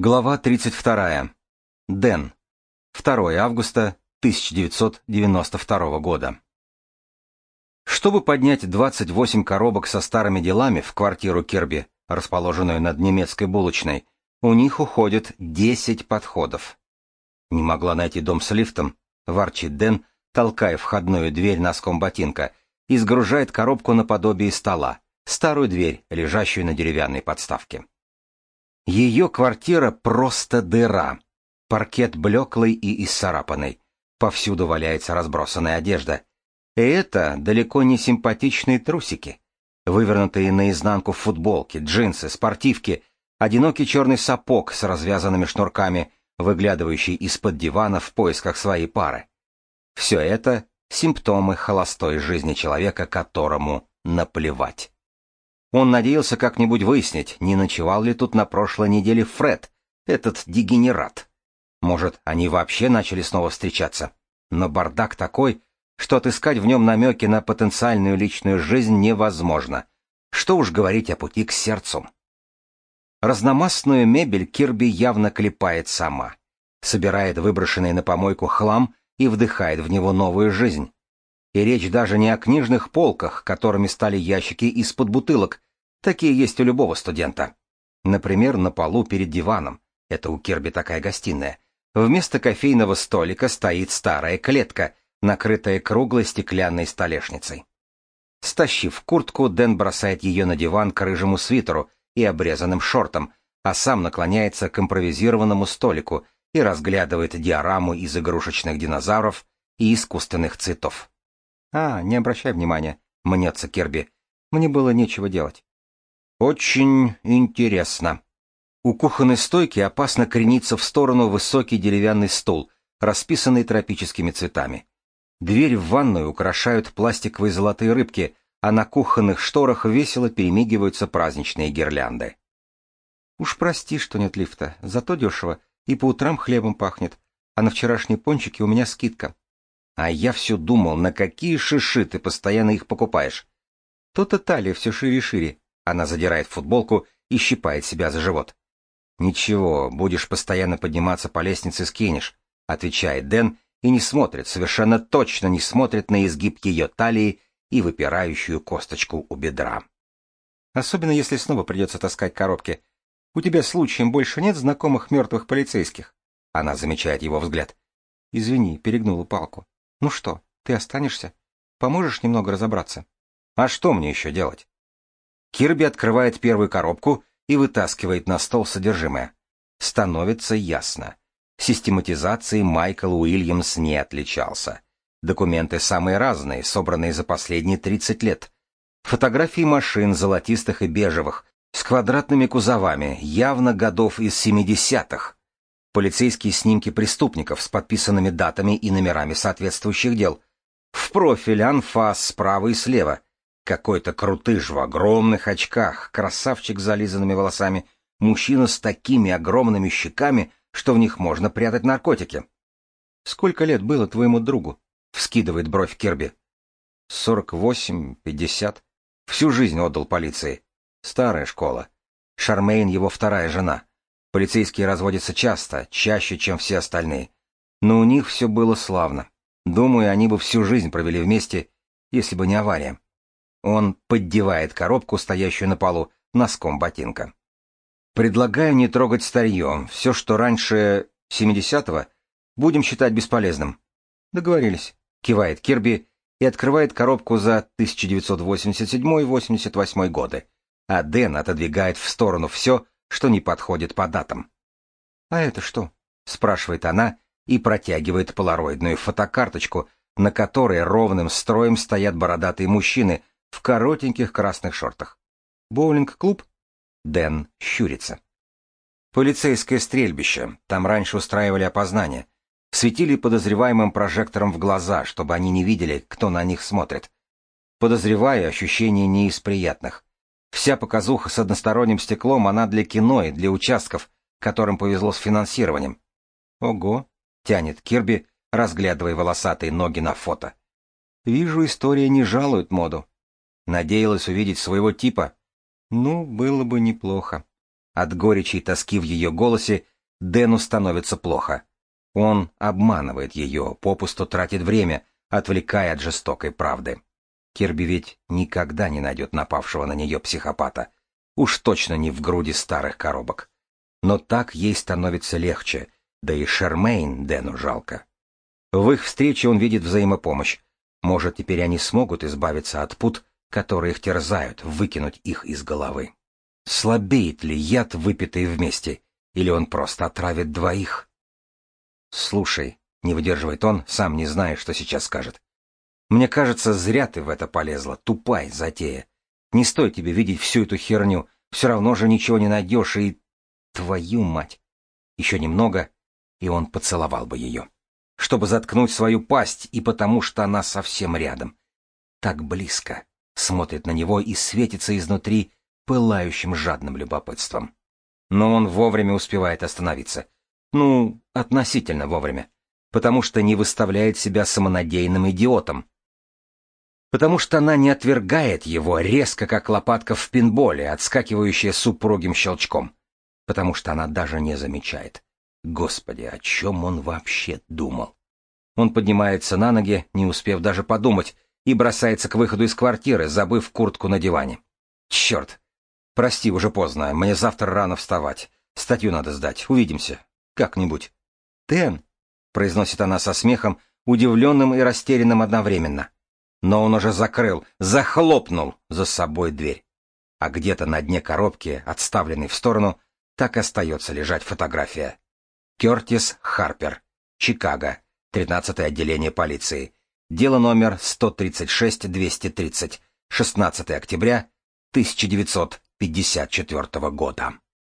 Глава 32. Дэн. 2 августа 1992 года. Чтобы поднять 28 коробок со старыми делами в квартиру Кирби, расположенную над немецкой булочной, у них уходит 10 подходов. Не могла найти дом с лифтом, ворчит Дэн, толкая входную дверь носком ботинка, и сгружает коробку наподобие стола, старую дверь, лежащую на деревянной подставке. Ее квартира просто дыра. Паркет блеклый и исцарапанный. Повсюду валяется разбросанная одежда. И это далеко не симпатичные трусики. Вывернутые наизнанку футболки, джинсы, спортивки, одинокий черный сапог с развязанными шнурками, выглядывающий из-под дивана в поисках своей пары. Все это — симптомы холостой жизни человека, которому наплевать. Он надеялся как-нибудь выяснить, не ночевал ли тут на прошлой неделе Фред, этот дегенерат. Может, они вообще начали снова встречаться. Но бардак такой, что отыскать в нем намеки на потенциальную личную жизнь невозможно. Что уж говорить о пути к сердцу. Разномастную мебель Кирби явно клепает сама. Собирает выброшенный на помойку хлам и вдыхает в него новую жизнь. И речь даже не о книжных полках, которыми стали ящики из-под бутылок. Такие есть у любого студента. Например, на полу перед диваном. Это у Кирби такая гостиная. Вместо кофейного столика стоит старая клетка, накрытая круглой стеклянной столешницей. Стащив куртку, Дэн бросает ее на диван к рыжему свитеру и обрезанным шортам, а сам наклоняется к импровизированному столику и разглядывает диораму из игрушечных динозавров и искусственных цветов. «А, не обращай внимания», — мнется Керби. «Мне было нечего делать». «Очень интересно». У кухонной стойки опасно крениться в сторону высокий деревянный стол, расписанный тропическими цветами. Дверь в ванную украшают пластиковые золотые рыбки, а на кухонных шторах весело перемигиваются праздничные гирлянды. «Уж прости, что нет лифта, зато дешево, и по утрам хлебом пахнет, а на вчерашние пончики у меня скидка», а я все думал, на какие шиши ты постоянно их покупаешь. То-то талия все шире и шире. Она задирает футболку и щипает себя за живот. «Ничего, будешь постоянно подниматься по лестнице, скинешь», — отвечает Дэн и не смотрит, совершенно точно не смотрит на изгиб ее талии и выпирающую косточку у бедра. Особенно если снова придется таскать коробки. У тебя случаем больше нет знакомых мертвых полицейских? Она замечает его взгляд. Извини, перегнула палку. Ну что, ты останешься? Поможешь немного разобраться? А что мне еще делать? Кирби открывает первую коробку и вытаскивает на стол содержимое. Становится ясно. Систематизацией Майкл Уильямс не отличался. Документы самые разные, собранные за последние 30 лет. Фотографии машин золотистых и бежевых, с квадратными кузовами, явно годов из 70-х полицейские снимки преступников с подписанными датами и номерами соответствующих дел. В профиль анфас справа и слева. Какой-то крутыш в огромных очках, красавчик с зализанными волосами, мужчина с такими огромными щеками, что в них можно прятать наркотики. «Сколько лет было твоему другу?» — вскидывает бровь Кирби. «Сорок восемь, пятьдесят. Всю жизнь отдал полиции. Старая школа. Шармейн его вторая жена. Полицейские разводятся часто, чаще, чем все остальные. Но у них все было славно. Думаю, они бы всю жизнь провели вместе, если бы не авария. Он поддевает коробку, стоящую на полу, носком ботинка. Предлагаю не трогать старье. Все, что раньше 70-го, будем считать бесполезным. Договорились. Кивает Кирби и открывает коробку за 1987-88 годы. А Дэн отодвигает в сторону все, что не подходит по датам. «А это что?» — спрашивает она и протягивает полароидную фотокарточку, на которой ровным строем стоят бородатые мужчины в коротеньких красных шортах. «Боулинг-клуб?» Дэн щурится. «Полицейское стрельбище. Там раньше устраивали опознание. Светили подозреваемым прожектором в глаза, чтобы они не видели, кто на них смотрит. Подозреваю, ощущение не из приятных. Вся показуха с односторонним стеклом, она для кино и для участков, которым повезло с финансированием. Ого, тянет Кирби, разглядывая волосатые ноги на фото. Вижу, история не жалует моду. Надеялась увидеть своего типа. Ну, было бы неплохо. От горечи и тоски в ее голосе Дэну становится плохо. Он обманывает ее, попусту тратит время, отвлекая от жестокой правды. Кирби ведь никогда не найдет напавшего на нее психопата. Уж точно не в груди старых коробок. Но так ей становится легче, да и Шермейн Дэну жалко. В их встрече он видит взаимопомощь. Может, теперь они смогут избавиться от пут, которые их терзают, выкинуть их из головы. Слабеет ли яд, выпитый вместе, или он просто отравит двоих? Слушай, не выдерживает он, сам не зная, что сейчас скажет. Мне кажется, зря ты в это полезла, тупая затея. Не стоит тебе видеть всю эту херню, все равно же ничего не найдешь, и... Твою мать! Еще немного, и он поцеловал бы ее. Чтобы заткнуть свою пасть, и потому что она совсем рядом. Так близко. Смотрит на него и светится изнутри пылающим жадным любопытством. Но он вовремя успевает остановиться. Ну, относительно вовремя. Потому что не выставляет себя самонадеянным идиотом. Потому что она не отвергает его резко, как лопатка в пинболе, отскакивающая с упругим щелчком. Потому что она даже не замечает. Господи, о чем он вообще думал? Он поднимается на ноги, не успев даже подумать, и бросается к выходу из квартиры, забыв куртку на диване. Черт! Прости, уже поздно, мне завтра рано вставать. Статью надо сдать, увидимся. Как-нибудь. Тен, произносит она со смехом, удивленным и растерянным одновременно. Но он уже закрыл, захлопнул за собой дверь. А где-то на дне коробки, отставленной в сторону, так и остается лежать фотография. Кертис Харпер, Чикаго, 13 отделение полиции. Дело номер 136-230, 16 октября 1954 года.